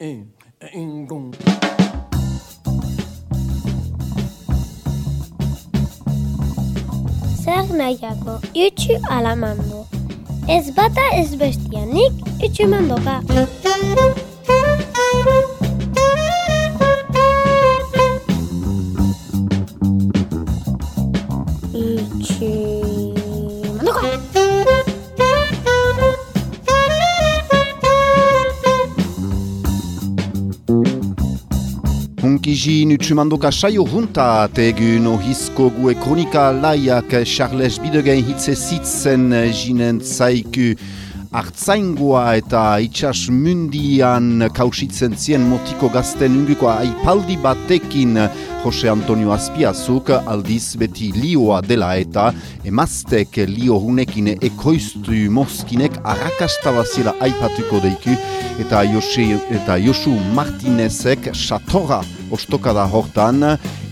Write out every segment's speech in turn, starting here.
E, ingon. Zer nahiago, itxu ala mando. Ez bata ez bestia, nik itxu mandoka. Hunkiji nutsumandoka saio junta tegun ohizko gue kronika laiak Charles Bidegen hitze zitzen jinen zaiku hartzaingoa eta itxas mundian kausitzen zien motiko gazten unguko aipaldi batekin. Jose Antonio Azpiazuk aldiz beti lioa dela eta emaztek lio hunekin ekoiztu moskinek arrakastabaziela aipatuko deiku eta Jose, eta Josu Martinezek satora ostokada hortan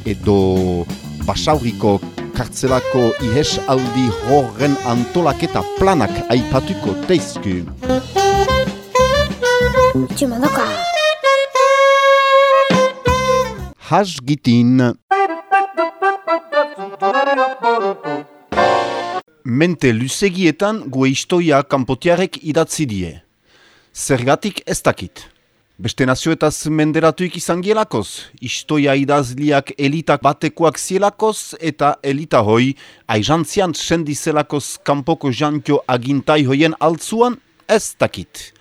edo basauriko kartzelako ihes aldi horren antolaketa planak aipatuko teizku. Itxu mandoka. Hasgitin. Mente lusegietan gue istoia kanpotiarek idatzi die. Zergatik ez dakit. Beste nazioetaz menderatuik izan gielakoz, istoia idazliak elitak batekoak zielakoz eta elita hoi aizantzian sendizelakoz kanpoko jantio agintai hoien altzuan ez dakit.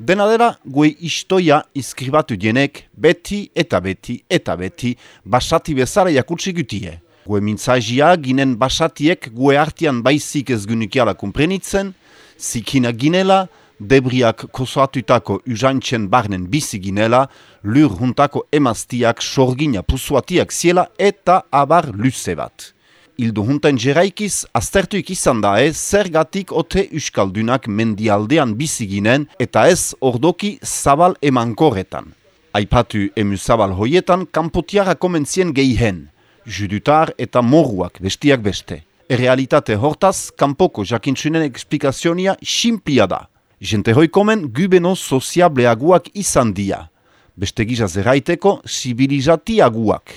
Dena dela, gue istoia iskribatu dienek beti eta beti eta beti basati bezara jakutsi gutie. Gue mintzajia ginen basatiek gue artian baizik ez gunukiala kumprenitzen, zikina ginela, debriak kosoatutako usantzen barnen bizi ginela, lur juntako emaztiak sorgina pusuatiak ziela eta abar luze bat. Ildo juntan jeraikiz, aztertuik izan da ez, zergatik ote uskaldunak mendialdean bizi ginen eta ez ordoki zabal emankorretan. Aipatu emu zabal hoietan, kanpotiara komentzien gehihen, judutar eta moruak bestiak beste. Errealitate hortaz, kanpoko jakintsunen eksplikazionia simplia da. Jente hoikomen gubeno soziableaguak izan dia. Beste gizaz erraiteko, sibilizatiaguak.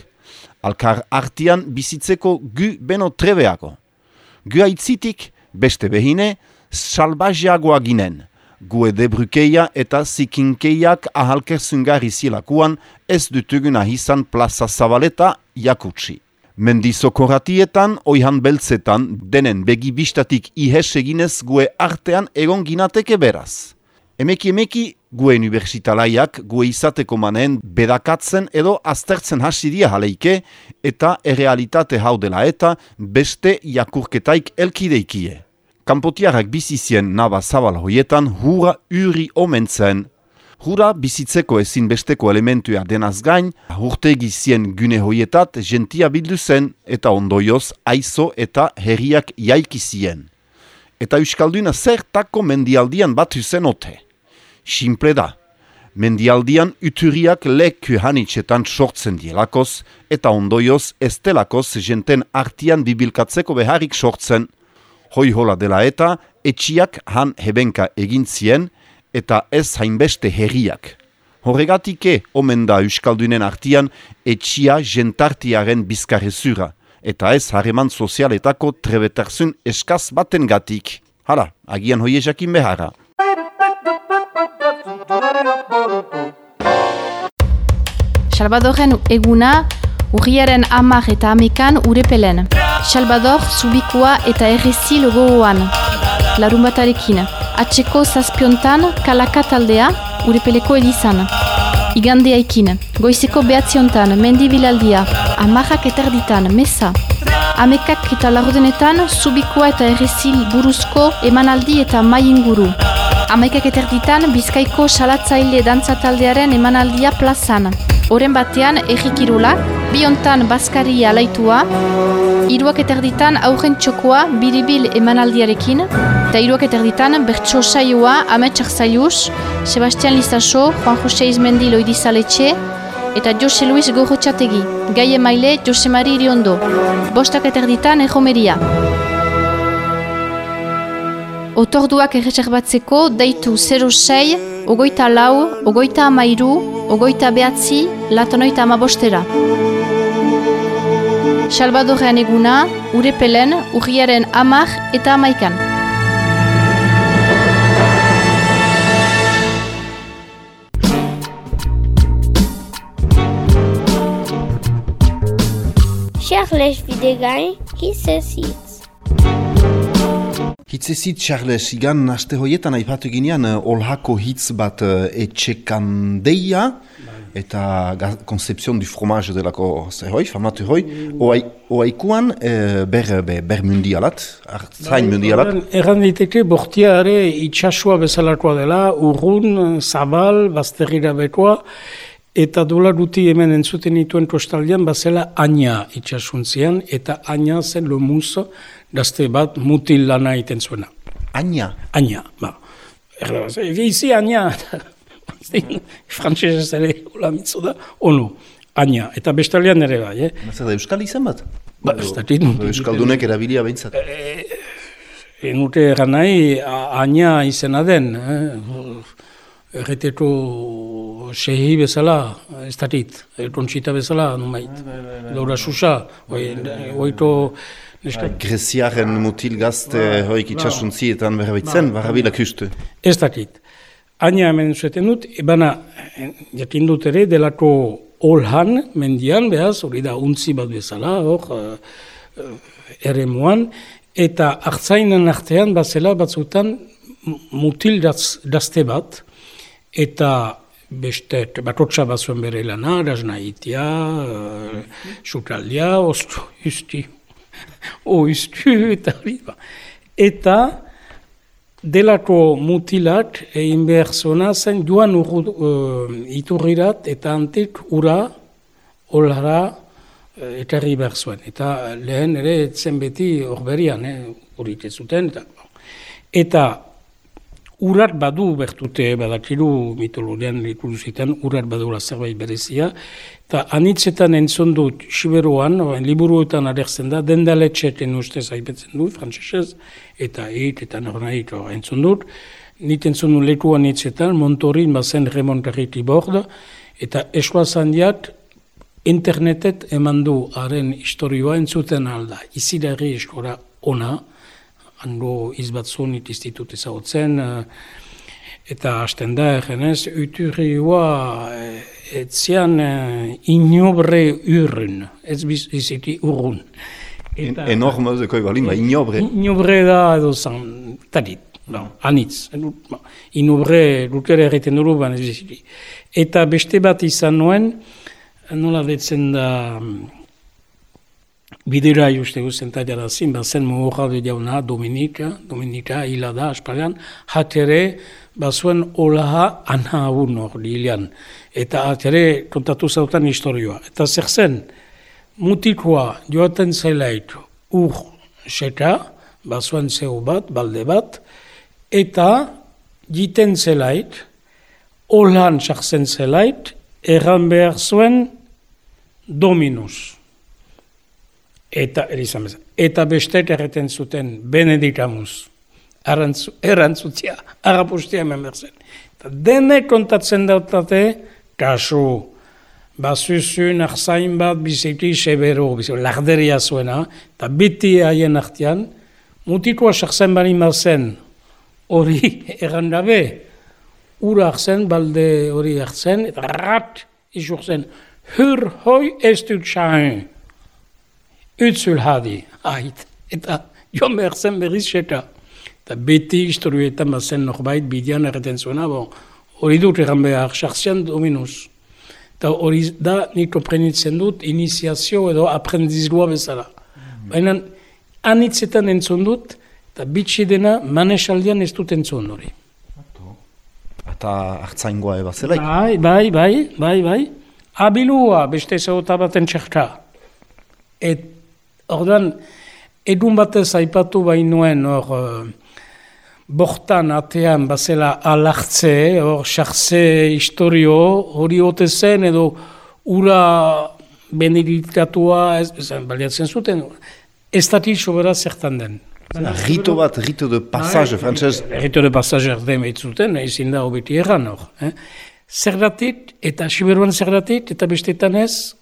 Alkar artian bizitzeko gu beno trebeago. Gu aitzitik, beste behine, salbajeagoa ginen. Gu edebrukeia eta zikinkeiak ahalkerzungarri zilakuan ez dutugun ahizan plaza zabaleta jakutsi. Mendizokoratietan, oihan beltzetan, denen begibistatik ihes eginez gue artean egon ginateke beraz. Emeki emeki, gue universitalaiak gue izateko manen bedakatzen edo aztertzen hasi dia jaleike eta errealitate hau dela eta beste jakurketaik elkideikie. Kanpotiarrak bizizien naba zabal hoietan hura uri omentzen. Hura bizitzeko ezinbesteko elementua denaz gain, urtegi zien gune hoietat gentia bildu zen eta ondoioz aizo eta herriak jaiki zien. Eta Euskalduna zertako mendialdian bat zen ote. Simple da. Mendialdian uturiak leku hanitxetan sortzen dielakoz eta ondoioz estelakoz jenten artian bibilkatzeko beharrik sortzen. Hoi hola dela eta etxiak han hebenka egin zien, eta ez hainbeste herriak. Horregatike omen da Euskaldunen artian etxia jentartiaren bizkarrezura, eta ez harreman sozialetako trebetarzun eskaz baten gatik. Hala, agian hoie jakin beharra. Salvadoren eguna urriaren amak eta amekan urepelen. Salvador zubikoa eta errezi logoan. Larun batarekin. Atxeko zazpiontan kalaka taldea urepeleko elizan. Igandea ikin. Goizeko behatziontan mendi bilaldia. Amarrak eterditan mesa. Amekak eta larudenetan zubikoa eta errezi buruzko emanaldi eta mai inguru. Amaikak eterditan bizkaiko salatzaile dantza taldearen emanaldia plazan. Oren batean errikirulak, biontan baskaria alaitua, iruak eterditan aurren txokoa biribil emanaldiarekin, eta iruak eterditan bertso saioa ametsak zaiuz, Sebastian Lizaso, Juan Jose Izmendi Loidizaletxe, eta Jose Luis Gorrotxategi, Gaie Maile Jose Mari Iriondo, bostak eterditan ejomeria. Otorduak erreserbatzeko deitu 06, ogoita lau, ogoita amairu, ogoita behatzi, latanoita amabostera. Salvadorrean eguna, urepelen, urriaren amar eta amaikan. Charles Videgain, Hizezitz. Hitzezit, Charles, igan aste hoietan aipatu ginean uh, olhako hitz bat uh, etxekandeia eta ga- konzepzion du fromage delako zehoi, famatu hoi, oai, oaikuan uh, ber, ber, ber mundialat, artzain mundialat, Orduan, Erran diteke bortia ere itxasua bezalakoa dela, urrun, zabal, bazterrira bekoa, eta dola duti hemen entzuten dituen kostaldean bazela aina itxasuntzian, eta aina zen lomuz gazte bat mutil lana egiten zuena. aina. Aina, ba. Erra, izi aina, frantzesez ere hola mitzu da, onu, aina, eta bestalian ere bai, eh? Zer da Euskal izan bat? Ba, ez dakit. Euskaldunek erabilia behintzat. Enute egan nahi, a- aina izena den, eh? erreteko sehi bezala, ez dakit, kontxita bezala, numait, Laura Susa, oi, oito, Greziaren mutil gazte hoik itxasuntzietan berabaitzen, barabila kustu. ez dakit. Aina hemen zueten dut, ebana, eh, jakin dut ere, delako olhan, mendian, behaz, hori da untzi bat bezala, hor, eh, eh, eremuan, eta hartzainen artean, bazela batzutan, mutil dazte bat, eta beste, bakotxa bazuen bere lana, raznaitia, uh, sukaldia, ostu, usti, oiztu, eta hori ba. Eta, delako mutilak egin behar zuena zen joan urru, uh, iturrirat eta antik ura olara uh, ekarri behar zuen. Eta lehen ere etzen beti horberian, eh, horik ez zuten. Eta, eta urat badu bertute, badakiru mitologian ikusitan, urat badula zerbait berezia, eta anitzetan entzun dut Siberuan, liburuetan agertzen da, dendaletxeten ustez aipetzen du, frantzesez, eta hit, eta nornahit entzun dut, nit entzun dut leku anitzetan, Montorin bazen remontarriti borda, eta esua zandiat, internetet eman du haren historioa entzuten alda, izidari eskora ona, hango izbatzun institut ezagutzen, eh, eta hasten da, egenez, uturrioa eh, etzian eh, inobre urrun, ez biz, biziki urrun. En, enorme dekoi balin, ba, inobre. Inobre da edo zan, talit, no, anitz. Ba, Inobre lukere egiten duru, baina ez biziki. Eta beste bat izan nuen, nola detzen da, bidera uste guzen taliara zin, bazen muhorra de jauna Dominika, Dominika hila da, aspaldean, hatere, bazuen olaha anha un hor lilean. Eta hatere kontatu zautan historioa. Eta zer zen, mutikoa joaten zelait ur seka, bazuen zeu bat, balde bat, eta jiten zelait, olan sartzen zelait, erran behar zuen dominus. Eta, erizan bezala, eta bestek erreten zuten benedikamus. Arantzu, erantzutzia, arrapustia hemen behar zen. Eta dene kontatzen dautate, kasu, bazuzun arzain bat biziki sebero, biziki larderia zuena, eta biti haien artean, mutikoa sartzen bali zen hori erran gabe, ura hartzen, balde hori hartzen, eta rat izurtzen, hur hoi ez dut xahen, utzul hadi, ait, eta joan behar zen berriz seka. Eta beti historioetan bazen norbait bidean erreten zuena, bon, hori dut erran behar, sartzean dominus. Eta hori da, nik komprenitzen dut, iniziazio edo aprendizlua bezala. Baina, anitzetan entzun dut, eta bitxi dena, manesaldian ez dut entzun hori. Eta hartzaingoa eba zelaik. Bai, bai, bai, bai, bai. Abilua beste zauta baten txerka. Et, orduan, egun batez aipatu bainuen hor, uh, bortan atean bazela alartze, hor, xartze historio, hori ote zen, edo ura benediktatua, ez, ez, baliatzen zuten, ez dati sobera zertan den. Rito bat, rito de passage, frantzez. Rito de passage erdem eitzuten, ezin da hobeti erran hor. Eh? Zergatit, eta siberuan zergatit, eta bestetan ez,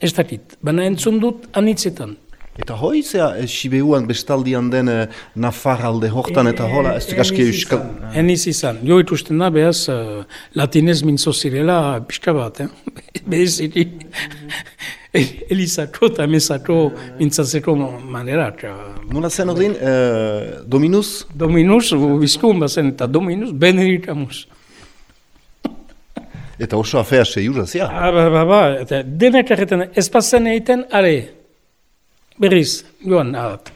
ez dakit. Baina entzun dut anitzetan. Eta hoi, zea, e, Sibeuan bestaldian den e, Nafar alde hortan eta hola, ez duk aski euskal... Eniz izan. Jo itusten da, behaz, uh, latinez mintzo zirela, pixka bat, eh? Behaz, iri, elizako eta mesako mintzatzeko manera. Nola zen ordin, uh, Dominus? Dominus, bizkun bazen, eta Dominus, benedikamus. Eta oso afea seiura, zea? Ah, ba, ba, ba, eta denak erreten, ez pasen egiten, are, berriz, joan, ahat.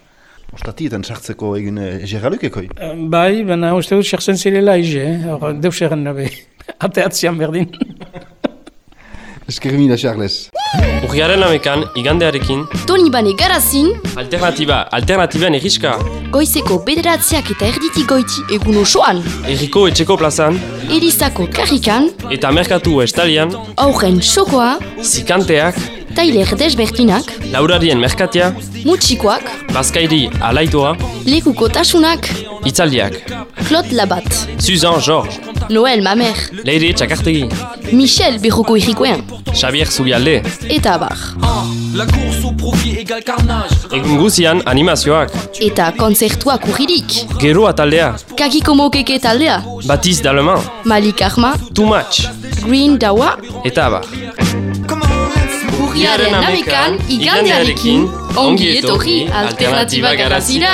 Ostatietan sartzeko egin egeralukekoi? Uh, bai, baina uste dut sartzen zirela ize, eh? deus erren nabe, ateatzean berdin. Eskerri da, Charles. Urriaren amekan, igandearekin, Toni bane garazin, alternatiba, alternatiban egiska, goizeko bederatziak eta erditi goiti egun osoan, erriko etxeko plazan, erizako karrikan, eta merkatu estalian, aurren xokoa, zikanteak, tailer desbertinak, laurarien merkatia, mutxikoak, bazkairi alaitoa, lekuko tasunak, itzaldiak, Claude Labat, Suzan Georges, Noel Mamer, Leire Txakartegi, Michel Berroko irrikoen, Xavier Zubialde, eta abar. La course au profit égale carnage. egun guzian animazioak, Eta konzertuak urririk, gero ataldea, kakiko mokeke taldea, Batiz Daleman, Malik Arma, Too Much, Green Dawa, eta abar. Urriaren amekan, igandearekin, ongi etorri alternatiba garazira!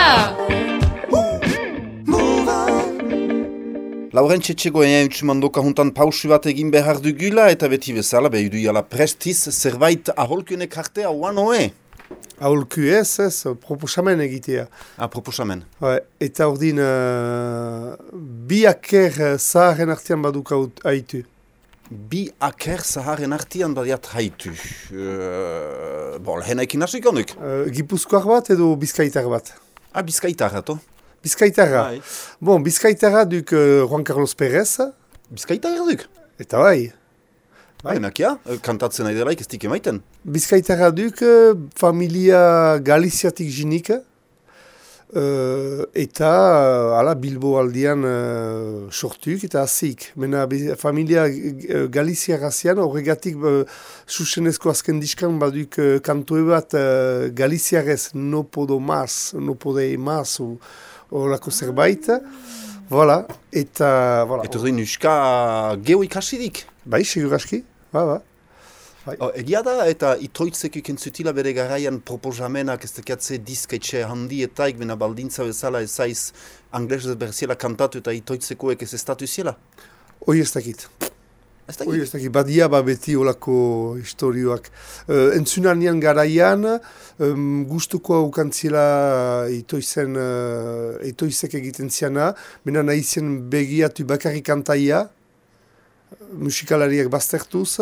Lauren txetxego egin utsumandoka juntan pausu bat egin behar dugula eta beti bezala behidu jala prestiz zerbait aholkunek artea oan oe. Aholku ez, ez, proposamen egitea. A proposamen. Bai, eta ordin, uh, bi aker uh, zaharen artean baduk haut- haitu. Bi aker zaharen artian badiat haitu. Uh, bon, lehena ekin hasik honuk. Uh, Gipuzkoar bat edo bizkaitar bat? Ah, bizkaitarra, to? Bizkaitarra. Bai. Bon, bizkaitarra duk uh, Juan Carlos Perez, Bizkaitarra duk? eta bai. Bai, nakia, eh, kantatzen nahi delaik ez dik emaiten. Bizkaitarra duk uh, familia Galiziatik jinik, uh, eta uh, ala Bilbo aldian uh, sortuk eta azik. Mena familia uh, Galizia razian horregatik uh, susenezko azken diskan baduk uh, kantoe bat uh, Galiziarez no podo mas, no pode mas, o- horako zerbait. Voilà, eta... Voilà. Eta zuen uska geho ikasidik. Bai, seguraski, ba, ba. Oh, egia da, eta itoitzek ikentzutila bere garaian proposamenak ez tekiatze disketxe handietaik, bena baldintza bezala ezaiz anglesez berziela kantatu eta itoitzekoek ez estatu ziela. Hoi ez dakit. Ez da Hoi ez dakit, badia ba beti olako historioak. Uh, entzunanian garaian, um, gustuko aukantzila itoizen, uh, itoizek egiten ziana, mena nahi zen begiatu bakarrik kantaia, musikalariak baztertuz,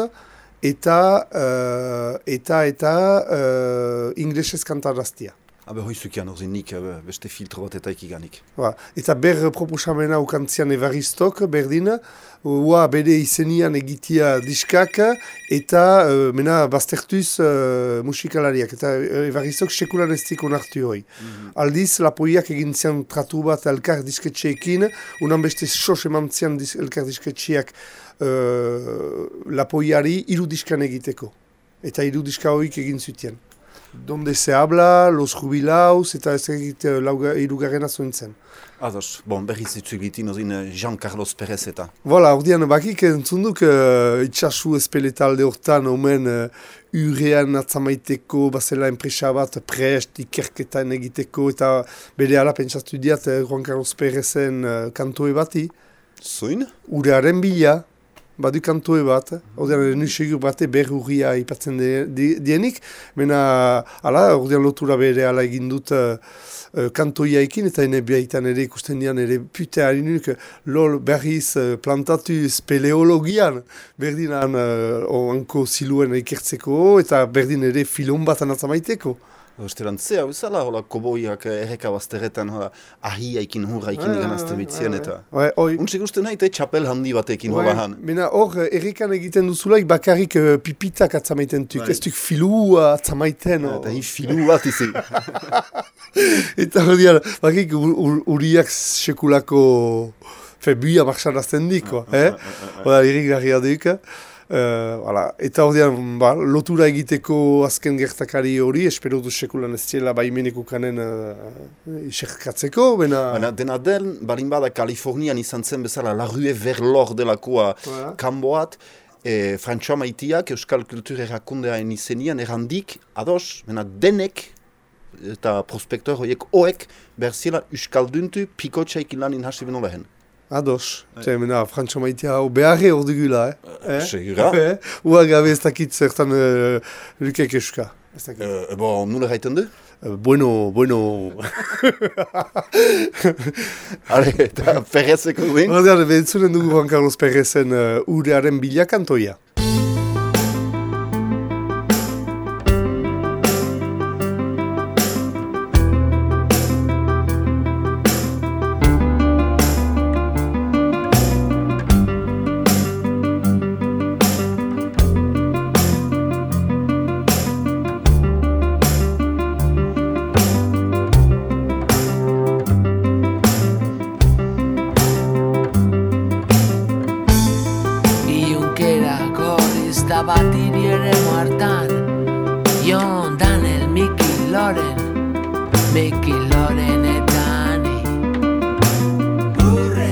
eta, uh, eta, eta uh, inglesez kantaraztia. Habe hoizukian orzin nik beste filtro bat eta ikiganik. Ba, eta ber proposamena ukantzian evaristok, berdin, ua bere izenian egitia diskak, eta uh, mena baztertuz uh, musikalariak, eta evaristok sekulan ez dik onartu hoi. Aldiz, lapoiak egin zian tratu bat elkar disketxeekin, unan beste sos eman zian dis, elkar disketxeak uh, lapoiari hiru diskan egiteko. Eta hiru diska hoik egin zuten. Donde se habla, los jubilaus, eta ez egit uh, lauga- hirugarrena zuen zen. Ados, bon, berriz ditzu egiten ozin eh, Jean Carlos Perez eta. Voilà, ordean bakik entzunduk uh, itxasu espeletalde hortan omen uh, urean atzamaiteko, bazela enpresa bat prest, ikerketan egiteko, eta bere ala pentsatu diat uh, Juan Carlos Perezen uh, kantoe bati, Zoin? urearen bila, badu kantoe bat, ordean nu segur bate ber urria ipatzen de- di- dienik, mena, ala, ordean lotura bere ala egin dut uh, uh, kantoiaekin, eta ene behaitan ere ikusten dian ere pute harinuk, lol berriz uh, plantatu speleologian, berdinan uh, oanko ziluen ikertzeko, eta berdin ere filon bat anatzamaiteko. Osterantzea, bezala, hola, koboiak eh, erreka bazterretan, hola, ahiaikin hurra ikin Ah, ganazte ah, bitzien ah, eta... Bai, oi. Untzik uste nahi, eta txapel handi batekin Bai, hola han. Bena hor, eh, errekan egiten duzulaik bakarrik uh, pipitak atzamaiten tuk. Bai. Ez duk filua atzamaiten. Eta hi filu bat. Eta hori bakik ur- ur- uriak sekulako fe, buia marxarazten diko, eh? Hora, irrik garria duk. Voilà. Eta hori dian, ba, lotura egiteko azken gertakari hori, espero du sekulan ez ziela baimeneko kanen uh, iserkatzeko, bena... Baina dena den, balin bada Kalifornian izan zen bezala La Rue Verlor delakoa Voilà. kanboat, e, Frantxoa maitiak Euskal Kultur Erakundeaen izenian errandik, ados, bena denek eta prospektor horiek oek berziela Euskalduntu pikotxaik lanin hasi beno lehen. Ados, Zer, mena, frantxo maitea hau beharre hor dugula, eh? eh? segura. Eh? Ua gabe ez dakit zertan uh, lukek euska. Ez dakit. Uh, bon, nula gaiten du? Eh, bueno, bueno... Ale, eta perrezeko duen? Horrean, behitzunen dugu Juan Carlos Perrezen uh, urearen bilakantoia. Gorrizta bat iriere muartan Jon Daniel Miki Loren. Miki Loren eta ni Urre,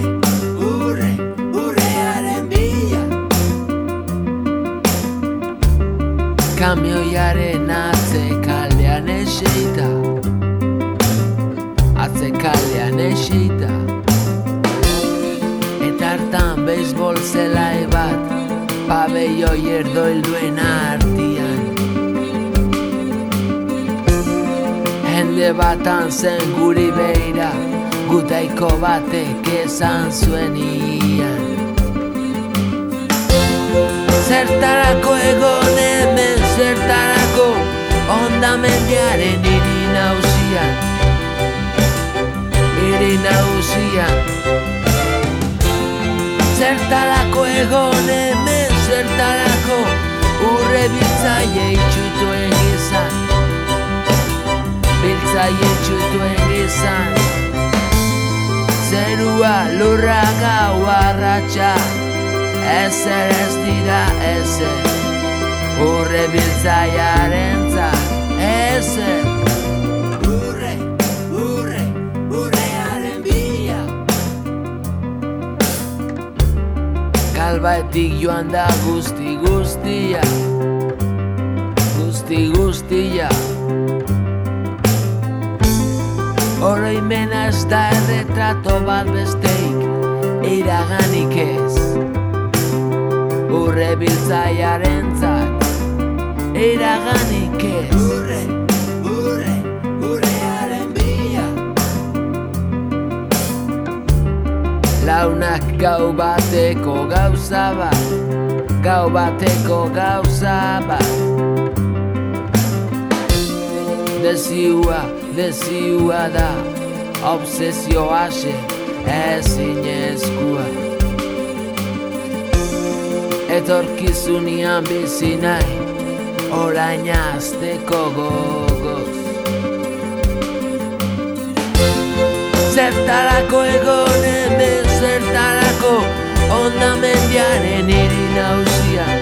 urre, urrearen bila Kamioiaren atze kaldean eseita Atze kaldean eseita Eta hartan beisbol zelai bat Pabelloi erdoilduen artian. Hende batan zen guri beira Gutaiko batek esan zuen ian. Zertarako egon hemen zertarako Ondamendiaren iri nausian. Iri nausian. Zertarako egon hemen zertarako Urre biltzaile itxutuen gizan. Biltzaile itxutuen gizan. Zerua lurra gau arratxa Ezer ez dira ezer. Urre biltzaiaren Ezer Kalbaetik joan da guzti guztia. Guzti guztia. Oroimena ez da erretrato bat besteik Iraganik ez. Urre biltzaiaren zat Iraganik ez. Urre, Launak gau bateko gauza bat. Gau bateko gauza bat. Desiua, desiua da. Obsesio ase ezin eskua Etorkizunian bizi nahi Orain azteko gogoz. Zertarako egon zertarako Ondamendiaren iri nausian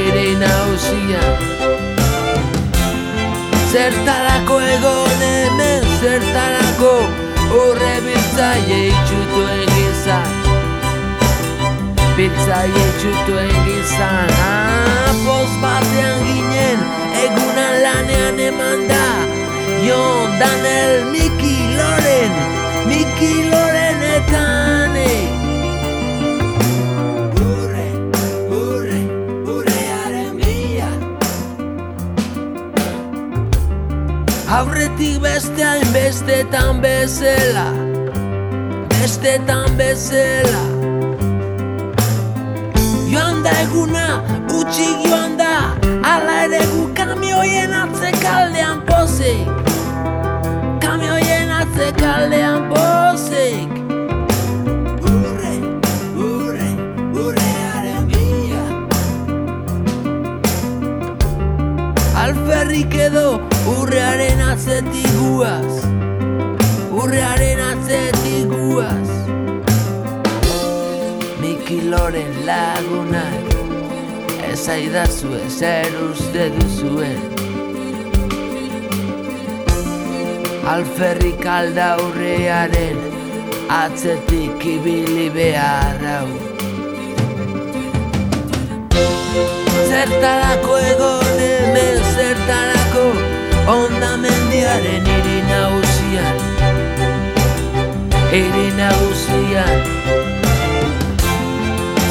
Iri nausian Zertarako egon hemen zertarako Urre biltzaile itxutuen gizan Biltzaile itxutuen gizan ah, Poz batean ginen egunan lanean eman da. Jon Daniel Miki Loren Miki Loren eta ne Urre, urre, urrearen bila Aurretik beste hainbestetan bezala. Bestetan bezala. Joan da eguna, utxik joan da. Ala ere gu kamio Kamioien atzekaldean pozik Kamioien atzekaldean pozik Urre, urre, urrearen bila Alferrik edo urrearen atzetik guaz. Urrearen atzetik guaz. Miki Loren lagunak Ez aidazue zer uste duzuen Alferrik alda urrearen Atzetik ibili behar hau. Zertarako egon hemen zertarako Ondamendiaren hiri nagusian. Hiri nagusian.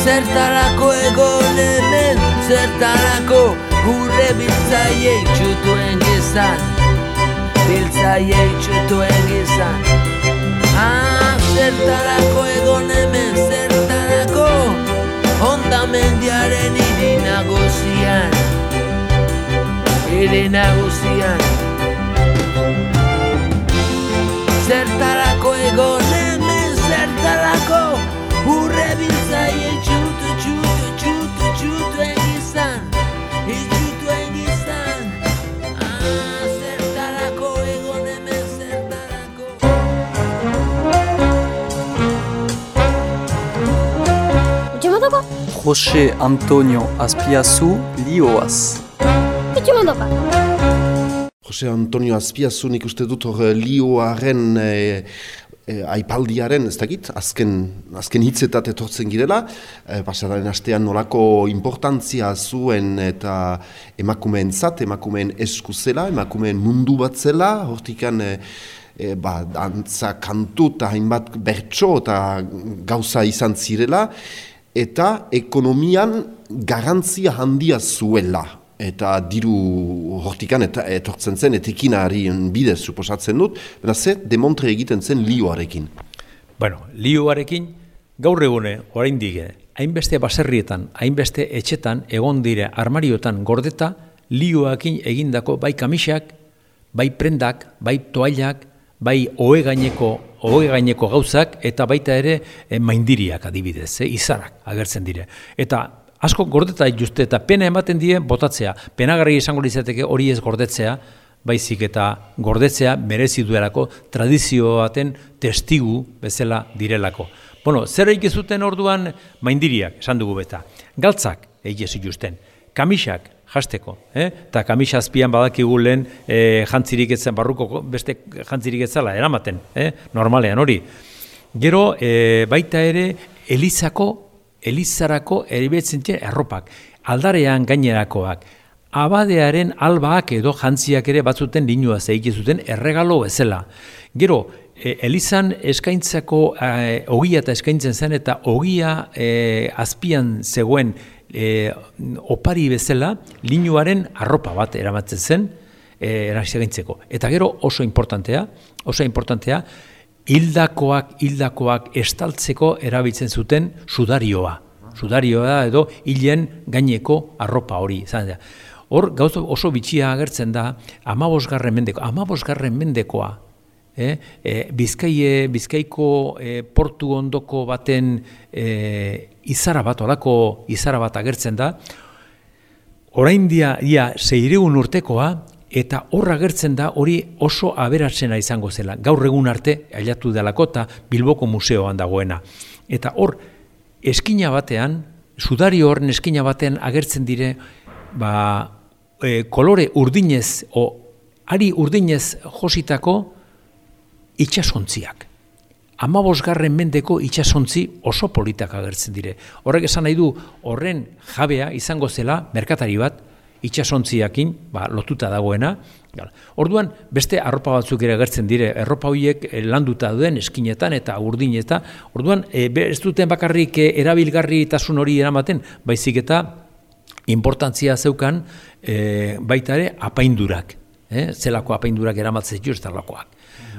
Zertarako egon hemen Zertarako gure biltzaiei txutuen gizan Biltzaiei txutuen gizan Ah, zertarako egon hemen Zertarako? Ondamendiaren hiri nagusian. Hiri nagusian. Zertarako egon hemen Zertarako? Urre biltzaiei txutu, txutu, txutu, txutu José Antonio Azpiazu Lioaz. Jose Antonio Azpiazu nik uste dut hor eh, lioaren e, e, aipaldiaren, ez dakit, azken, azken hitzetat etortzen girela, e, pasaren astean nolako importantzia zuen eta emakumeen zat, emakumeen esku zela, emakumeen mundu bat zela, hortikan e, e, ba, dantza kantu eta hainbat bertso eta gauza izan zirela, eta ekonomian garantzia handia zuela eta diru hortikan eta etortzen zen etekinari bidez suposatzen dut, baina ze demontre egiten zen lioarekin. Bueno, lioarekin gaur egune oraindik hainbeste baserrietan, hainbeste etxetan egon dire armariotan gordeta lioakin egindako bai kamisak, bai prendak, bai toailak, bai ohe ohe gaineko gauzak eta baita ere eh, maindiriak adibidez, eh, izarak agertzen dire. Eta asko gordeta dituzte eta pena ematen die botatzea. Penagarri izango litzateke hori ez gordetzea, baizik eta gordetzea merezi duelako tradizio baten testigu bezala direlako. Bueno, zer egin zuten orduan maindiriak, esan dugu beta. Galtzak egin zituzten, kamisak jasteko, eh? eta kamisa azpian badakigu lehen eh, jantzirik etzen, barruko beste jantzirik etzala eramaten, eh? normalean hori. Gero, eh, baita ere, elizako elizarako eribetzen erropak, aldarean gainerakoak, abadearen albaak edo jantziak ere batzuten linua zeik zuten erregalo bezala. Gero, e, elizan eskaintzako e, ogia eta eskaintzen zen eta ogia e, azpian zegoen e, opari bezala linuaren arropa bat eramatzen zen e, erasegaintzeko. Eta gero oso importantea, oso importantea, hildakoak hildakoak estaltzeko erabiltzen zuten sudarioa. Sudarioa edo hilen gaineko arropa hori. Hor gauza oso bitxia agertzen da amabosgarren mendeko. Amabosgarren mendekoa, eh? e, bizkaie, bizkaiko e, portu ondoko baten e, izara bat, olako izara bat agertzen da, orain dia, ia, zeiregun urtekoa, eta hor agertzen da hori oso aberatzena izango zela. Gaur egun arte, ailatu delako eta Bilboko museoan dagoena. Eta hor, eskina batean, sudario horren eskina batean agertzen dire, ba, e, kolore urdinez, o ari urdinez jositako itxasontziak. Amabosgarren mendeko itxasontzi oso politak agertzen dire. Horrek esan nahi du, horren jabea izango zela, merkatari bat, itxasontziakin, ba, lotuta dagoena. Orduan, beste arropa batzuk ere agertzen dire, erropa horiek eh, landuta duen eskinetan eta urdineta. Orduan, e, ez duten bakarrik e, erabilgarri tasun hori eramaten, baizik eta importantzia zeukan e, baita ere apaindurak. E, zelako apaindurak eramatzen zitu ez talakoak.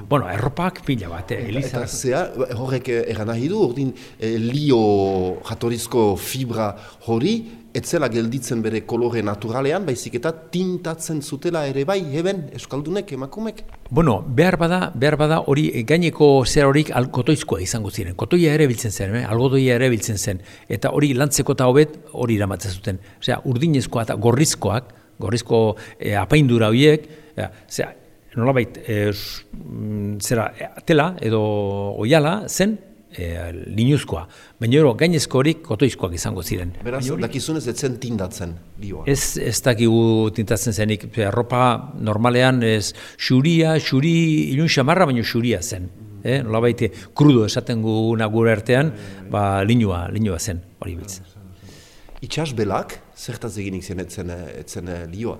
Bueno, erropak pila bat, eh, Eliza. eta zea, horrek eh, eran nahi du, ordin eh, lio jatorrizko fibra hori, etzela gelditzen bere kolore naturalean, baizik eta tintatzen zutela ere bai, heben, eskaldunek, emakumek. Bueno, behar bada, behar bada hori eh, gaineko zer horik kotoizkoa izango ziren. Kotoia ere biltzen zen, eh? algodoia ere biltzen zen. Eta hori lantzeko eta hobet hori iramatzen zuten. Osea, urdinezkoa eta gorrizkoak, gorrizko eh, apaindura horiek, ja, osea, nolabait, eh, s- mm, zera, eh, tela edo oiala zen, eh, linuzkoa. Baina gero gainezko horik kotoizkoak izango ziren. Beraz, Baina hori- dakizunez etzen tindatzen lioa. Ez, ez dakigu tintatzen zenik, arropa normalean ez xuria, xuri, ilun xamarra, baino xuria zen. Eh? Nolabait, krudo esaten guna gure artean, ba, linua, linua zen, hori biltzen. Itxas belak, zertaz eginik zen etzen, eh, etzen eh, lioa.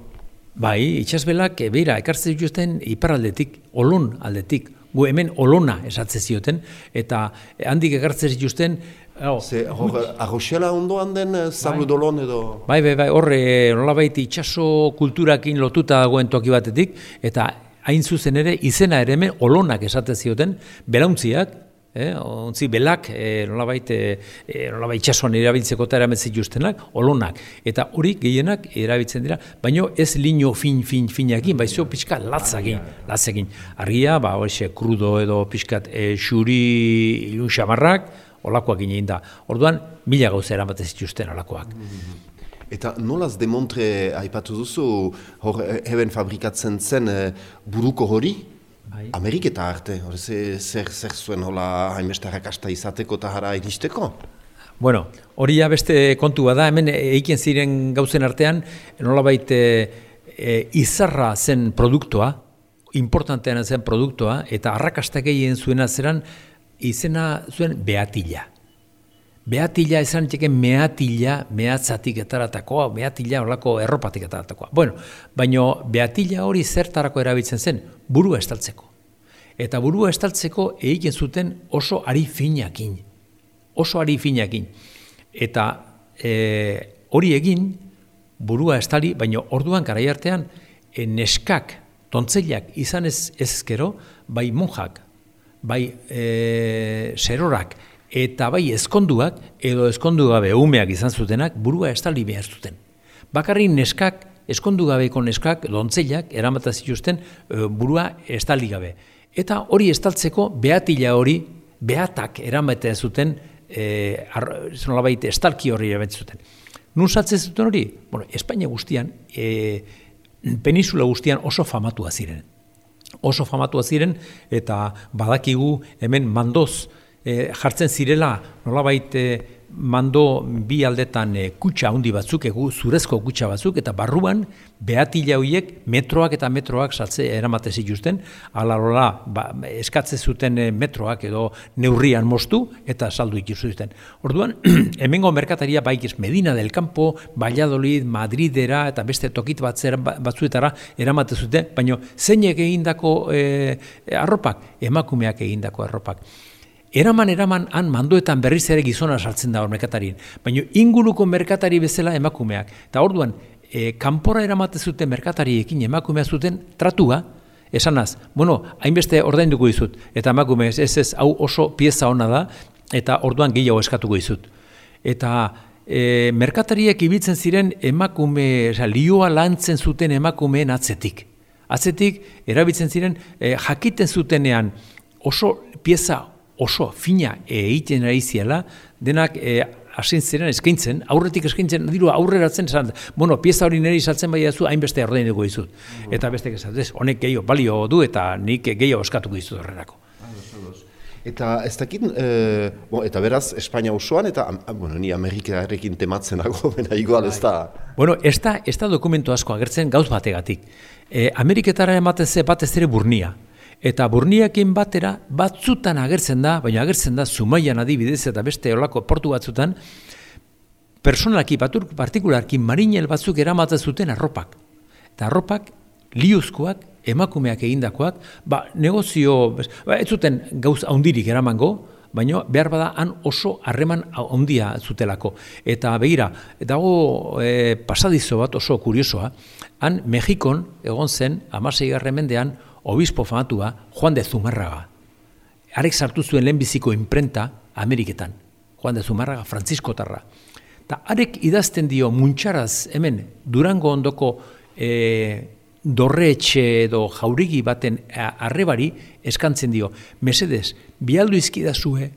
Bai, itxasbelak, e, beira, ekartzen dituzten iparraldetik, olon aldetik, gu hemen olona esatzen zioten, eta handik ekartzen dituzten, oh, Ze, arroxela ondoan den eh, zablu dolon edo... Bai, bai, bai, horre nolabait itxaso kulturakin lotuta dagoen toki batetik, eta hain zuzen ere izena ere hemen olonak esaten zioten, belauntziak, eh, ontzi belak, eh, nolabait, eh, eh, nolabait itxasoan erabiltzeko eta erabiltzen zituztenak, olonak. Eta hori gehienak erabiltzen dira, baino ez lino fin, fin, finakin, baizo pixka latzakin, latzakin. Argia, ba, hoxe, krudo edo pixkat eh, xuri ilun xamarrak, olakoak egin da. Orduan, mila gauza eramaten zituzten olakoak. Eta nolaz demontre aipatu duzu, hor eh, heben fabrikatzen zen eh, buruko hori, Bai. Ameriketa arte, hor ze, zer, zer zuen hola hainbeste harrakasta izateko eta jara iristeko? Bueno, hori ja beste kontua da, hemen eiken ziren gauzen artean, nolabait e, e, izarra zen produktua, importanteana zen produktua, eta arrakasta gehien zuena zeran, izena zuen beatila. Beatila esan txeken meatila, mehatzatik etaratakoa, meatila horlako erropatik etaratakoa. Bueno, baino beatila hori zertarako erabiltzen zen, burua estaltzeko. Eta burua estaltzeko egiten zuten oso ari finakin. Oso ari finakin. Eta e, hori egin, burua estali, baino orduan garai artean, e, neskak, tontzeilak izan ez ezkero, bai monjak, bai e, serorak, eta bai ezkonduak, edo ezkondu gabe umeak izan zutenak, burua estali behar zuten. Bakarrik neskak, eskondu gabeko neskak, dontzeilak, eramata zituzten e, burua estali gabe. Eta hori estaltzeko, beatila hori, beatak eramata zuten, e, ar, nolabait, estalki hori eramaten zuten. Nun saltzen zuten hori? Bueno, Espainia guztian, e, peninsula guztian oso famatua ziren oso famatua ziren eta badakigu hemen mandoz e, jartzen zirela nolabait e, mando bi aldetan e, kutsa handi batzuk, egu zurezko kutsa batzuk, eta barruan behatila horiek metroak eta metroak saltze eramate zituzten, alalola ba, eskatze zuten metroak edo neurrian mostu eta saldu zuten. Orduan, hemengo merkataria baikiz Medina del Campo, Valladolid, Madridera eta beste tokit batzera, batzuetara eramate zuten, baina zeinek egindako e, arropak, emakumeak egindako arropak. Eraman, eraman, han mandoetan berriz ere gizona saltzen da hor merkatarien. Baina inguruko merkatari bezala emakumeak. Eta orduan, e, kanpora eramate zuten merkatariekin emakumea zuten tratua, esanaz, bueno, hainbeste ordainduko dizut, eta emakume ez ez hau oso pieza ona da, eta orduan gehiago eskatuko dizut. Eta e, merkatariek ibiltzen ziren emakume, oza, lioa lantzen zuten emakumeen atzetik. Atzetik, erabiltzen ziren, e, jakiten zutenean oso pieza oso fina egiten ari ziela, denak e, hasin ziren eskaintzen, aurretik eskaintzen, diru aurreratzen esan, bueno, pieza hori niri saltzen bai zu hainbeste ordein dugu dizut. Eta beste ez, honek gehiago balio du eta nik gehiago eskatuko dizut horrerako. Eta ez dakit, e, bo, eta beraz, Espainia osoan, eta, bueno, ni Amerikarekin tematzenago, bena igual ez da. Bueno, ez da, ez da dokumentu asko agertzen gauz bategatik. E, Ameriketara ematen ze batez ere burnia. Eta burniakin batera batzutan agertzen da, baina agertzen da Zumaian adibidez eta beste olako portu batzutan, personalaki, batur, partikularki, marinel batzuk eramaten zuten arropak. Eta arropak, liuzkoak, emakumeak egindakoak, ba, negozio, ba, ez zuten gauz haundirik eramango, baina behar bada han oso harreman handia zutelako. Eta begira, dago e, pasadizo bat oso kuriosoa, han Mexikon egon zen, amasei mendean, obispo famatua Juan de Zumarraga. Arek sartu zuen lehenbiziko imprenta Ameriketan. Juan de Zumarraga, Francisco Tarra. Ta arek idazten dio muntxaraz hemen Durango ondoko e, dorretxe edo jaurigi baten a- arrebari eskantzen dio. Mesedez, bialdu izkidazue,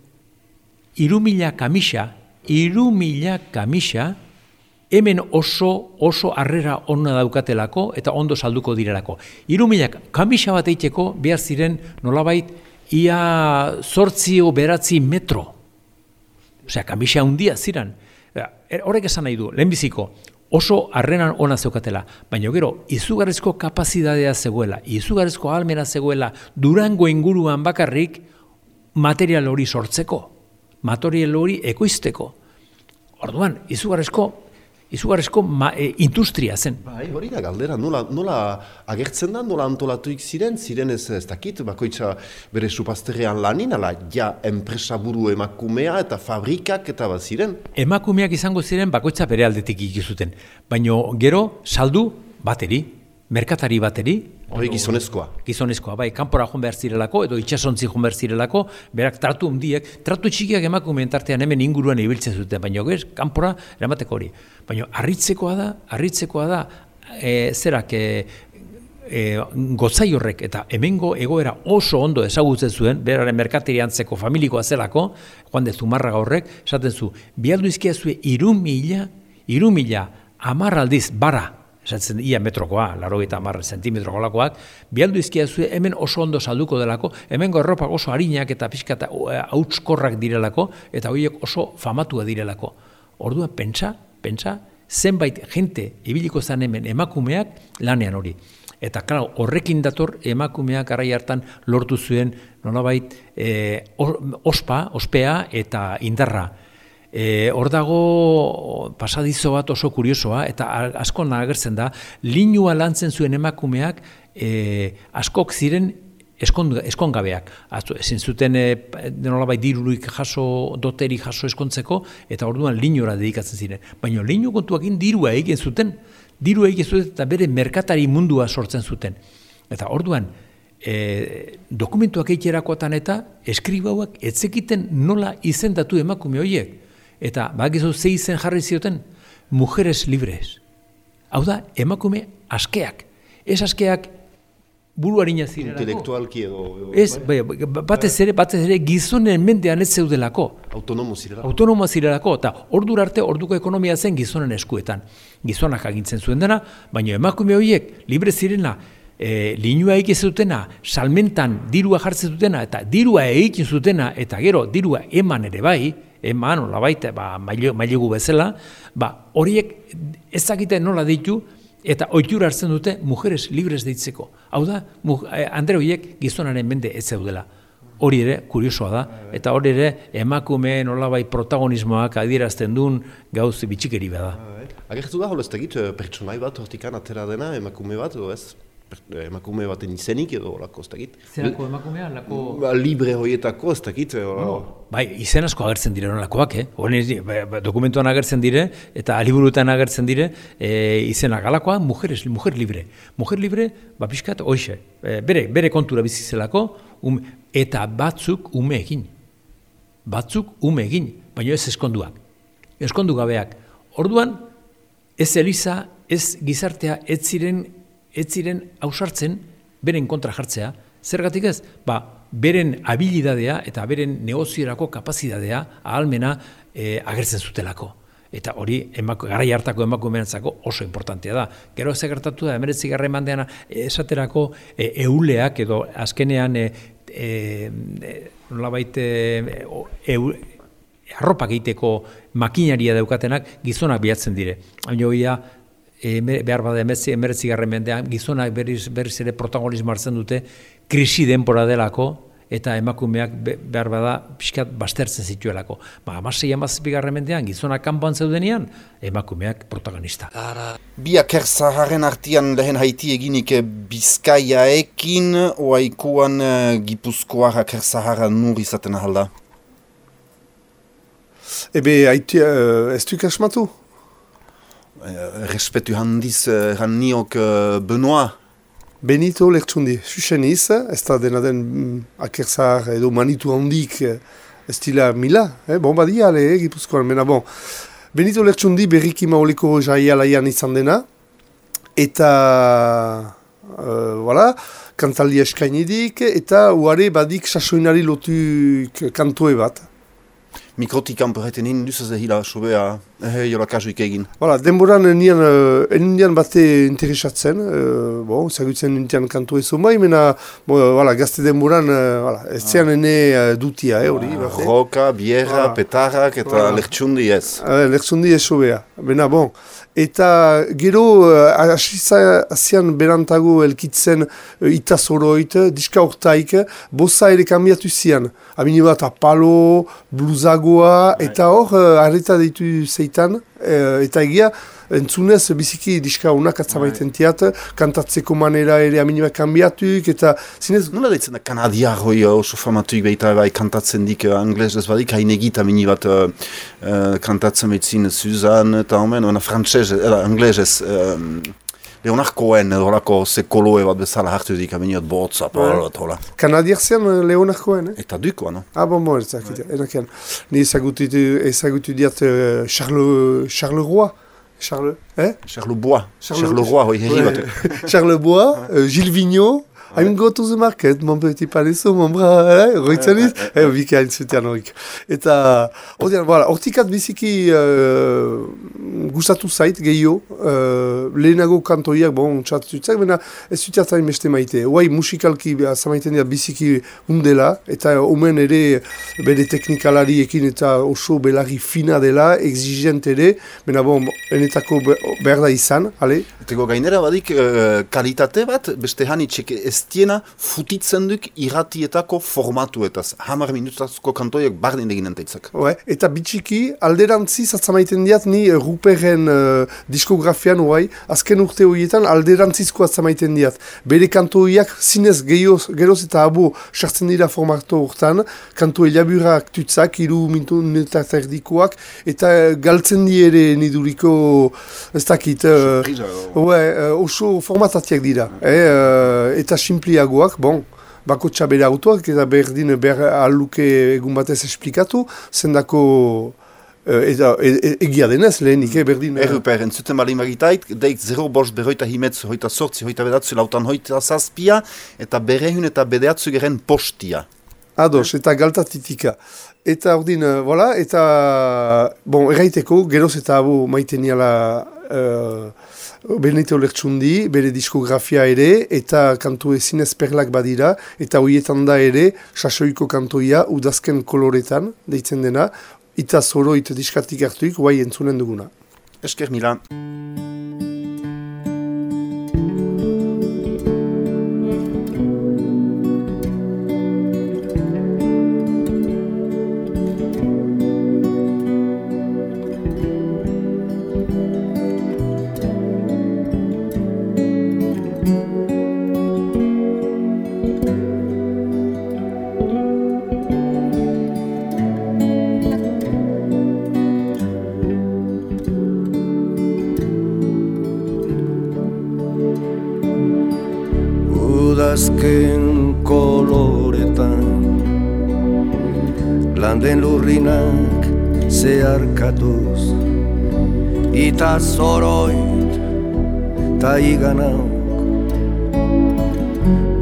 irumila kamisa, irumila kamisa, hemen oso oso harrera ona daukatelako eta ondo salduko direlako. Irumilak kamisa bat eiteko behar ziren nolabait ia zortzi o beratzi metro. Osea, kamisa handia ziren. Er, horrek esan nahi du, lehenbiziko, oso harrenan ona zeukatela, baina gero, izugarrizko kapazitatea zegoela, izugarrizko almena zegoela, durango inguruan bakarrik material hori sortzeko, material hori ekoizteko. Orduan, izugarrizko, izugarrizko ma, e, industria zen. Bai, hori da galdera, nola, nola agertzen da, nola antolatuik ziren, ziren ez, ez dakit, bakoitza bere supazterrean lanin, ala ja enpresaburu emakumea eta fabrikak eta bat ziren. Emakumeak izango ziren bakoitza bere aldetik ikizuten, baino gero saldu bateri, merkatari bateri, Hori gizonezkoa. gizonezkoa, bai, kanpora joan behar zirelako, edo itxasontzi joan behar zirelako, berak tratu hundiek, tratu txikiak emakumeen tartean hemen inguruan ibiltzen zuten, baina gez, kanpora eramateko hori. Baina harritzekoa da, harritzekoa da, e, zerak, e, e, gozai horrek eta hemengo egoera oso ondo ezagutzen zuen, beraren merkateri antzeko familikoa zelako, Juan de Zumarraga horrek, esaten zu, bialdu izkia zue iru mila, iru mila, amar aldiz, bara, esatzen ia metrokoa, laro eta amar zentimetroko lakoak, bialdu izkia zue hemen oso ondo salduko delako, hemengo erropak oso harinak eta pixka eta hautskorrak direlako, eta horiek oso famatua direlako. Orduan, pentsa, pentsa, zenbait jente ibiliko zen hemen emakumeak lanean hori. Eta, klaro, horrekin dator emakumeak garai hartan lortu zuen nolabait e, ospa, ospea eta indarra. E, hor dago pasadizo bat oso kuriosoa, eta asko agertzen da, linua lantzen zuen emakumeak e, askok ziren eskongabeak. Ezin zuten e, nolabait dirurik jaso, doteri jaso eskontzeko, eta orduan linora dedikatzen ziren. Baina linu kontuakin dirua egin zuten, dirua egin zuten eta bere merkatari mundua sortzen zuten. Eta orduan, e, dokumentuak eiterakoatan eta eskribauak etzekiten nola izendatu emakume horiek. Eta bakizu ze izen jarri zioten, mujeres libres. Hau da, emakume askeak. Ez askeak buruarina zirelako. Intelektualki edo... Ez, bai, batez ere, batez ere gizonen mendean ez zeudelako. Autonomo zirela. Autonomoa zirelako, eta ordura arte orduko ekonomia zen gizonen eskuetan. Gizonak agintzen zuen dena, baina emakume horiek libre zirena, e, linua egin zutena, salmentan dirua jartzen zutena, eta dirua egin zutena, eta gero dirua eman ere bai, eman, hola baita, ba, maile- mailegu bezala, ba, horiek ezakite nola ditu, eta oitura hartzen dute mujeres libres deitzeko. Hau da, eh, andre horiek gizonaren mende ez zeudela. Hori ere, kuriosoa da, eta hori ere, emakume nolabai protagonismoak adierazten duen gauz bitxikeri bada. Agertu da, hola ez dakit, eh, pertsonai bat hortikan atera dena, emakume bat, edo ez? Emakume baten izenik edo olako, ez dakit. Zerako emakumea, lako... Ba, libre horietako, ez dakit. eh, hola. Bai, izen asko agertzen dire nolakoak, eh? Horen ba, ba, dokumentuan agertzen dire, eta aliburutan agertzen dire, e, izenak alakoa, mujeres, mujer libre. Mujer libre, ba, pixkat, hoxe, e, bere, bere kontura bizizelako, um, eta batzuk ume egin. Batzuk ume egin, baina ez eskonduak. Eskondu gabeak. Orduan, ez eliza, ez gizartea, ez ziren, ez ziren ausartzen, beren kontra jartzea. Zergatik ez? Ba, beren habilidadea eta beren negoziorako kapazitatea, ahalmena, e, agertzen zutelako. Eta hori emako, garai hartako emakumeentzako oso importantea da. Gero ez gertatu da, emeretzi garren mandean esaterako e, euleak edo azkenean e, e, e, nolabait e, eu, arropak egiteko makinaria daukatenak gizonak bilatzen dire. Baina e, behar bada emetzi, emeretzi garren mendean, gizonak berriz, berriz ere protagonismo hartzen dute, krisi denpora delako, eta emakumeak be- behar bada pixkat bastertzen zituelako. Ba, amasei amazazpi garren mendean, gizonak kanpoan zeudenean, emakumeak protagonista. Bi akerzaharren artian lehen haiti eginik eh, Bizkaiaekin, oaikuan eh, Gipuzkoar akerzaharra nur izaten ahalda. Ebe, haiti, uh, ez duk asmatu? Eh, Respetu handiz, eh, han niok eh, Benoit, Benito Lertsundi, suseniz, ez da dena den mm, akerzar edo manitu handik ez dila mila, eh? bon badia, ale, eh, gipuzkoan, mena bon. Benito Lertsundi berriki maoleko jaia laian izan dena, eta, uh, voilà, kantaldi eskainidik, eta uare badik sasoinari lotu kantoe bat. Mikrotik kanporeten hin, duz ez hila sobea, eh, jola kasuik egin. Voilà, denboran nian, uh, nian bate interesatzen, uh, bon, zagutzen nintian kantu ez omai, mena, bon, voilà, gazte denboran, uh, voilà, ez zean ene uh, dutia, eh, hori. Ah, roka, bierra, voilà. petarrak eta voilà. lertsundi ez. Uh, lertsundi ez sobea, mena, bon. Eta gero, uh, asian berantago elkitzen uh, itazoroit, diska hortaik, bosa ere kambiatu zian. Amini bat apalo, bluzagoa, bai. eta hor, uh, arreta deitu zeitan, uh, eta egia, entzunez biziki diska unak atzamaiten bai. tiat, kantatzeko manera ere amini bat kambiatuik, eta zinez... Nola deitzen da kanadiar hoi oso famatuik behita bai kantatzen dik uh, anglez ez badik, hain egit amini bat uh, uh, kantatzen behitzin Suzan, eta homen, ona frantzez, era anglezez, um, Leonard Cohen, horako sekoloe bat bezala hartu dik, aminiot botza, hola, hola. Kanadiak zen Leonard Cohen, eh? Eta dukoa, no? Ah, bon, bon, ezakit, enakian. Ni ezagutu, ezagutu diat uh, Charles, Charles Roy, Charles, eh? Charles Bois, Charles, Charles Roy, hoi, herri bat. Charles Bois, uh, Gilles Vigneault, I'm go to the market, mon petit palesso, mon bras, roitzaniz, eh, biki hain zutean horik. Eta, odian, voilà, hortikat biziki uh, gustatu zait, gehiago, uh, lehenago kantoiak, bon, txatutzak, baina ez zuteatzen beste maite. Hoai, musikalki, zamaiten dira biziki undela, eta omen ere bere teknikalariekin eta oso belari fina dela, exigent ere, baina bon, enetako behar da izan, ale? Eteko gainera badik, uh, kalitate bat, beste hanitxek ez ez futitzen duk irratietako formatuetaz. Hamar minutazko kantoiak bardin egin entaitzak. eta bitxiki, alderantzi zatzamaiten diat ni Ruperen uh, diskografian uai, azken urte horietan alderantzizko zatzamaiten diat. Bere kantoiak zinez geioz, geroz eta abu sartzen dira formatu urtan, kanto elaburak tutzak, iru mintu erdikoak, eta galtzen di ere niduriko, ez dakit, uh, uh, oso formatatiak dira. Eh, eta simpliagoak, bon, bako txabere autoak, eta berdin ber aluke egun batez esplikatu, zendako eh, eta e, e, egia denez lehenik, eh, berdin... Erruper, entzuten bali magitait, deik 0 bost berroita himetzu, hoita sortzi, hoita bedatzu, lautan hoita zazpia, eta berehun eta bedeatzu geren postia. Ados, eta galtatitika. Eta ordin, voilà, eta, bon, erraiteko, geroz eta abu maiten niala... Uh, Benito Lertsundi, bere diskografia ere, eta kantu ezin ezperlak badira, eta horietan da ere, sasoiko kantoia, udazken koloretan, deitzen dena, eta zoro eta diskatik hartuik, guai entzunen duguna. Esker Milan. Zeharkatuz Ita zoroit ta iganauk.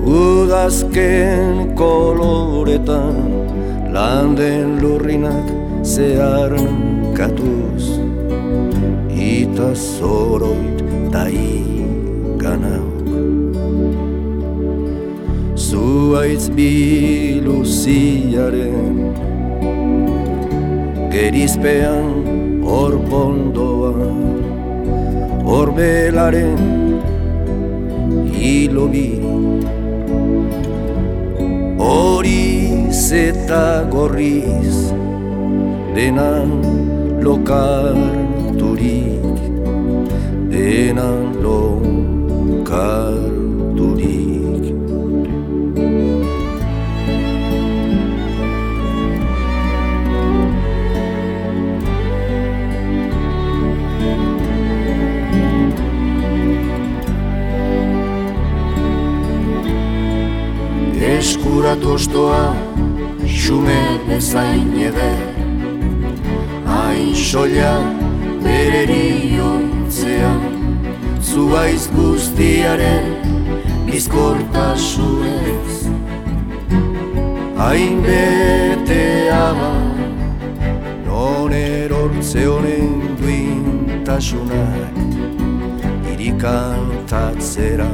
Udazken koloretan Landen lurrinak zeharkatuz Ita zoroit ta iganauk. Zuaitz biluziaren Gerizpean hor pondoa Hor belaren hilo bi Horiz eta gorriz Denan lokarturik Denan lokarturik tostoa xume bezain eder. Hain soia bereri ontzean Zuaiz guztiaren bizkortasunez. Hain betea Non erortze honen duintasunak Irikantatzera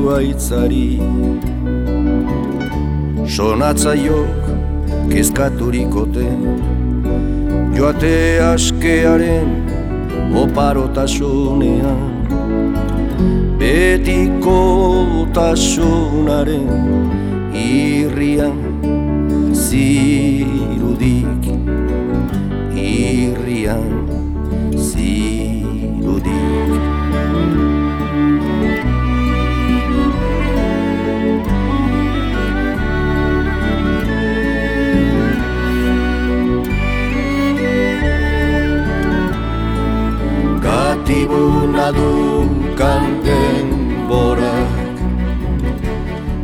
zuaitzari Sonatzaiok kezkaturikote Joate askearen oparotasunean Betiko tasunaren irrian zirudik Gatibuna dunkan denborak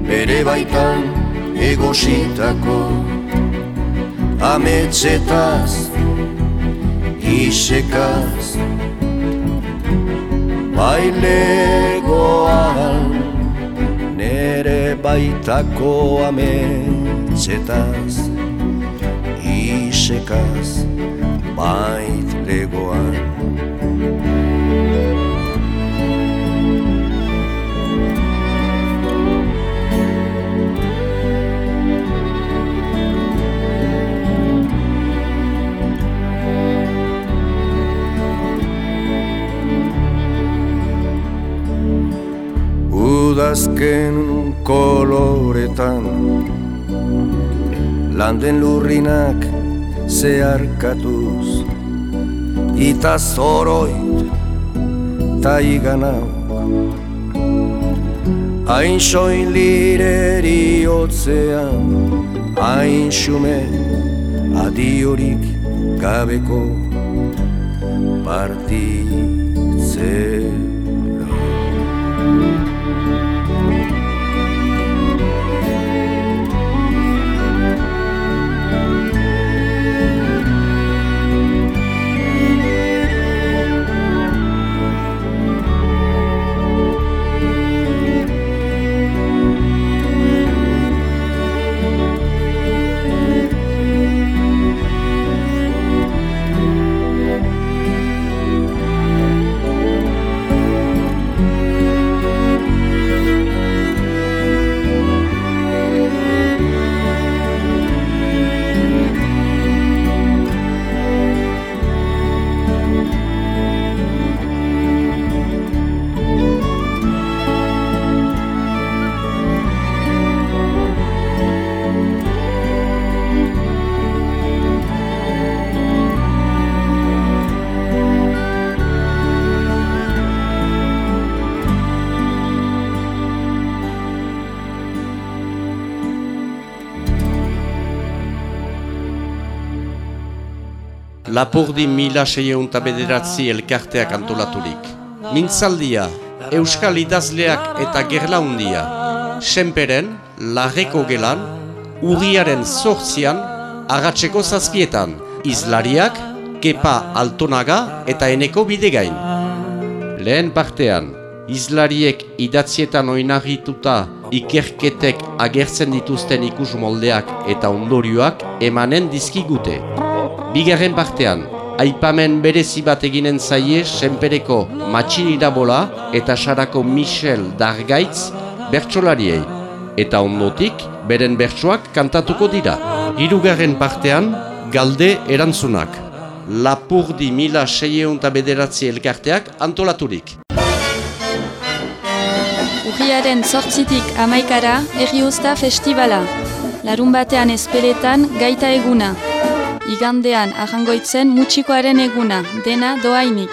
Bere baitan egositako Ametsetaz, isekaz. Bailegoan nere baitako ametsetaz Isekaz, baitlegoan Udazken koloretan Landen lurrinak zeharkatuz Ita zoroit ta iganauk Hain soin lireri otzean Hain xume adiorik gabeko partitzea Lapurdi mila seieunta bederatzi elkarteak antolaturik. Mintzaldia, Euskal idazleak eta gerlaundia. Senperen, Larreko gelan, Urriaren zortzian, Agatzeko zazpietan. Izlariak, Kepa Altonaga eta Eneko Bidegain. Lehen partean, Izlariek idatzietan oinarrituta ikerketek agertzen dituzten ikus moldeak eta ondorioak emanen dizkigute. Bigarren partean, aipamen berezi bat eginen zaie senpereko Matxini Dabola eta Sarako Michel Dargaitz bertsolariei. Eta ondotik, beren bertsoak kantatuko dira. Hirugarren partean, galde erantzunak. Lapurdi mila seieun eta bederatzi elkarteak antolaturik. Urriaren zortzitik amaikara erriusta festivala. Larun batean espeletan gaita eguna. Igandean ahangoitzen mutxikoaren eguna, dena doainik.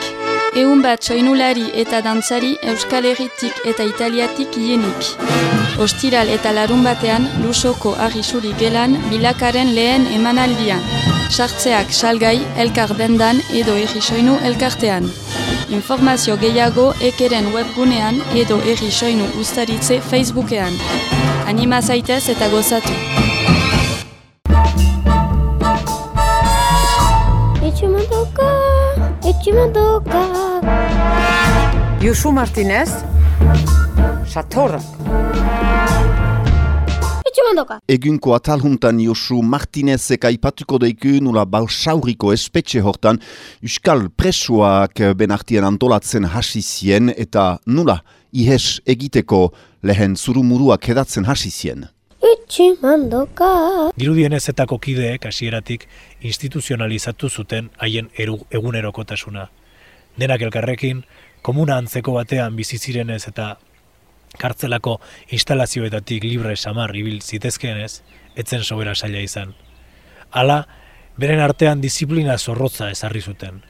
Egun bat soinulari eta dantzari Euskal Herritik eta Italiatik hienik. Ostiral eta larun batean lusoko agisuri gelan bilakaren lehen emanaldia. Sartzeak salgai elkar dendan edo erri soinu elkartean. Informazio gehiago ekeren webgunean edo erri soinu ustaritze Facebookean. Anima zaitez eta gozatu. Etxumandoka. Josu Martinez, Satorrak. Egunko atalhuntan Josu Martinezek aipatuko deiku nula balsauriko espetxe hortan Euskal presoak benartien antolatzen hasi zien eta nula ihes egiteko lehen zurumuruak edatzen hasi zien. Etxumandoka. Dirudienetako kideek hasieratik instituzionalizatu zuten haien egunerokotasuna. Denak elkarrekin, komuna antzeko batean bizi zirenez eta kartzelako instalazioetatik libre samar ibil zitezkeenez, etzen sobera saila izan. Hala, beren artean disiplina zorrotza ezarri zuten.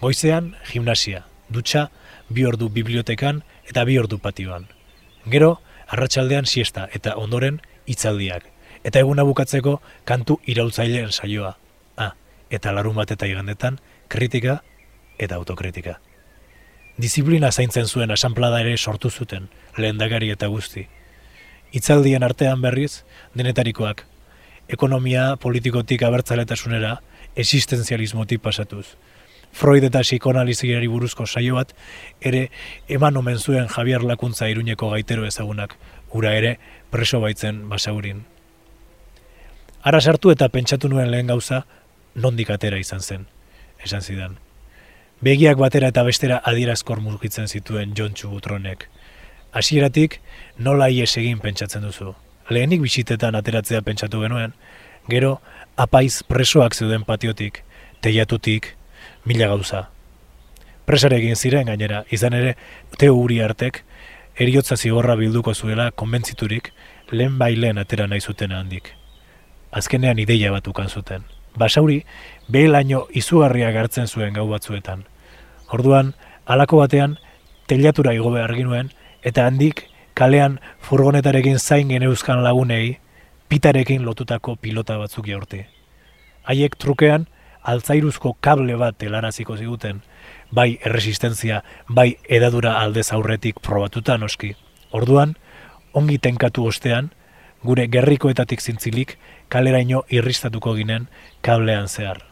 Goizean, gimnasia, dutxa, bi ordu bibliotekan eta bi ordu patioan. Gero, arratsaldean siesta eta ondoren hitzaldiak. Eta eguna bukatzeko kantu iraultzaileen saioa. Ah, eta larun bat eta igandetan, kritika eta autokritika. Disiplina zaintzen zuen asanplada ere sortu zuten, lehendakari eta guzti. Hitzaldien artean berriz, denetarikoak. Ekonomia politikotik abertzaletasunera, existenzialismotik pasatuz. Freud eta psikoanaliziari buruzko saio bat, ere eman omen zuen Javier Lakuntza iruñeko gaitero ezagunak, ura ere preso baitzen basaurin. Ara sartu eta pentsatu nuen lehen gauza, nondik atera izan zen, esan zidan. Begiak batera eta bestera adierazkor mugitzen zituen Jontxu Butronek. Hasieratik nola ies egin pentsatzen duzu. Lehenik bisitetan ateratzea pentsatu genuen, gero apaiz presoak zeuden patiotik, teiatutik, mila gauza. Presarekin ziren gainera, izan ere, teo uri artek, eriotza zigorra bilduko zuela konbentziturik, lehen bailen atera nahi zuten handik. Azkenean ideia bat ukan zuten. Basauri, behelaino izugarria gartzen zuen gau batzuetan. Orduan, halako batean, telatura igo behar ginuen, eta handik, kalean furgonetarekin zain geneuzkan lagunei, pitarekin lotutako pilota batzuk jaurti. Haiek trukean, altzairuzko kable bat telaraziko ziguten, bai erresistentzia, bai edadura aldez aurretik probatuta noski. Orduan, ongi tenkatu ostean, gure gerrikoetatik zintzilik, kaleraino irristatuko ginen kablean zehar.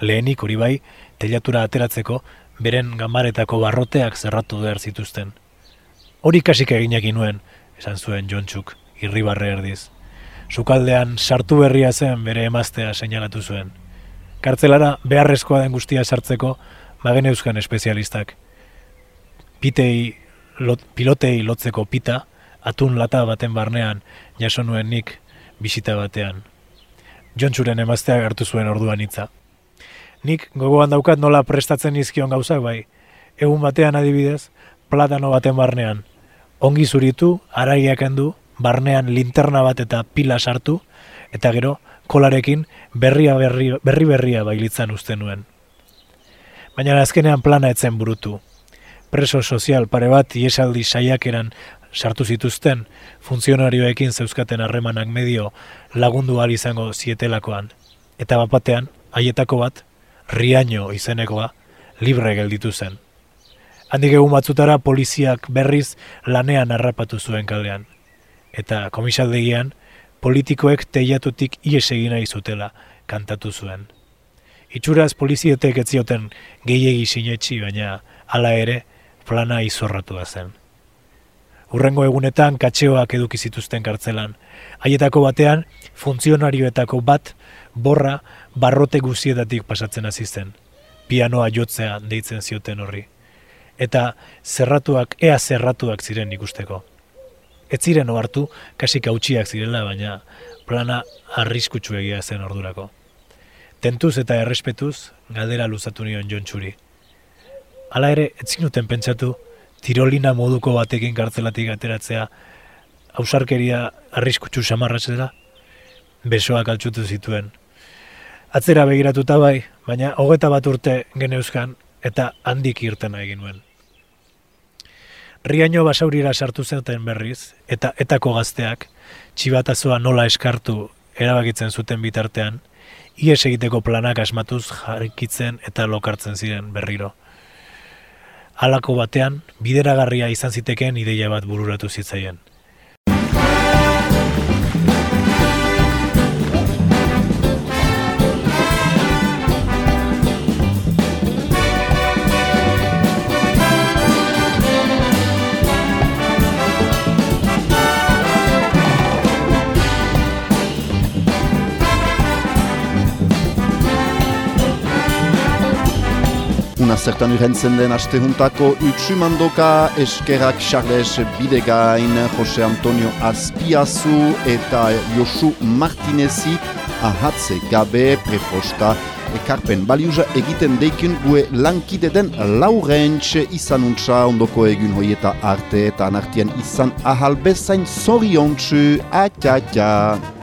Lehenik hori bai, telatura ateratzeko, beren gamaretako barroteak zerratu behar zituzten. Hori kasik eginak nuen, esan zuen Jontxuk, irribarre erdiz. Sukaldean sartu berria zen bere emaztea seinalatu zuen. Kartzelara beharrezkoa den guztia sartzeko, bagen euskan espezialistak. Pitei, lot, pilotei lotzeko pita, atun lata baten barnean jaso nuen nik bisita batean. Jontxuren emazteak hartu zuen orduan hitza. Nik gogoan daukat nola prestatzen izkion gauzak bai. Egun batean adibidez, platano baten barnean. Ongi zuritu, araiak handu, barnean linterna bat eta pila sartu, eta gero, kolarekin berria berri, berri berria bailitzan uste nuen. Baina azkenean plana etzen burutu. Preso sozial pare bat iesaldi saiakeran sartu zituzten funtzionarioekin zeuzkaten harremanak medio lagundu ahal izango zietelakoan. Eta bapatean, haietako bat, riaino izenekoa, libre gelditu zen. Handik egun batzutara poliziak berriz lanean harrapatu zuen kalean. Eta komisaldegian, politikoek teiatutik ies egin nahi zutela kantatu zuen. Itxuraz polizietek ez zioten gehiegi sinetxi, baina hala ere plana izorratua zen. Urrengo egunetan katxeoak eduki zituzten kartzelan. Haietako batean, funtzionarioetako bat borra barrote guzietatik pasatzen hasi zen. Pianoa jotzea deitzen zioten horri. Eta zerratuak, ea zerratuak ziren ikusteko. Ez ziren ohartu, kasik hautsiak zirela, baina plana arriskutsu egia zen ordurako. Tentuz eta errespetuz, galdera luzatu nion jontxuri. Hala ere, ez zinuten pentsatu, tirolina moduko batekin kartzelatik ateratzea, hausarkeria arriskutsu samarratzera, besoak altxutu zituen. Atzera begiratuta bai, baina hogeta bat urte geneuzkan eta handik irtena egin nuen. Riaino basaurira sartu zenten berriz, eta etako gazteak, txibatazoa nola eskartu erabakitzen zuten bitartean, ies egiteko planak asmatuz jarrikitzen eta lokartzen ziren berriro. Halako batean, bideragarria izan zitekeen ideia bat bururatu zitzaien. Zertan urrentzen den astehuntako utsumandoka eskerak Charles Bidegain, Jose Antonio Azpiazu eta Josu Martinezi ahatze gabe preposta ekarpen baliuza egiten deikun gue lankide den laurentz izanuntza ondoko egun hoieta arte eta anartian izan ahal bezain zoriontzu, atxa, atxa.